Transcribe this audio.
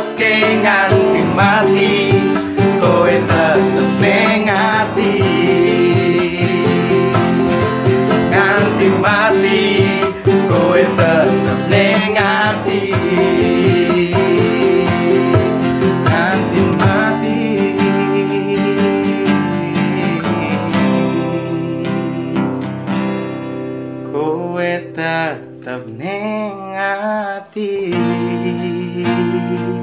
oke nganti mati kowe tetep ngati nganti mati kowe tetep ngati kowe nengati Thank you.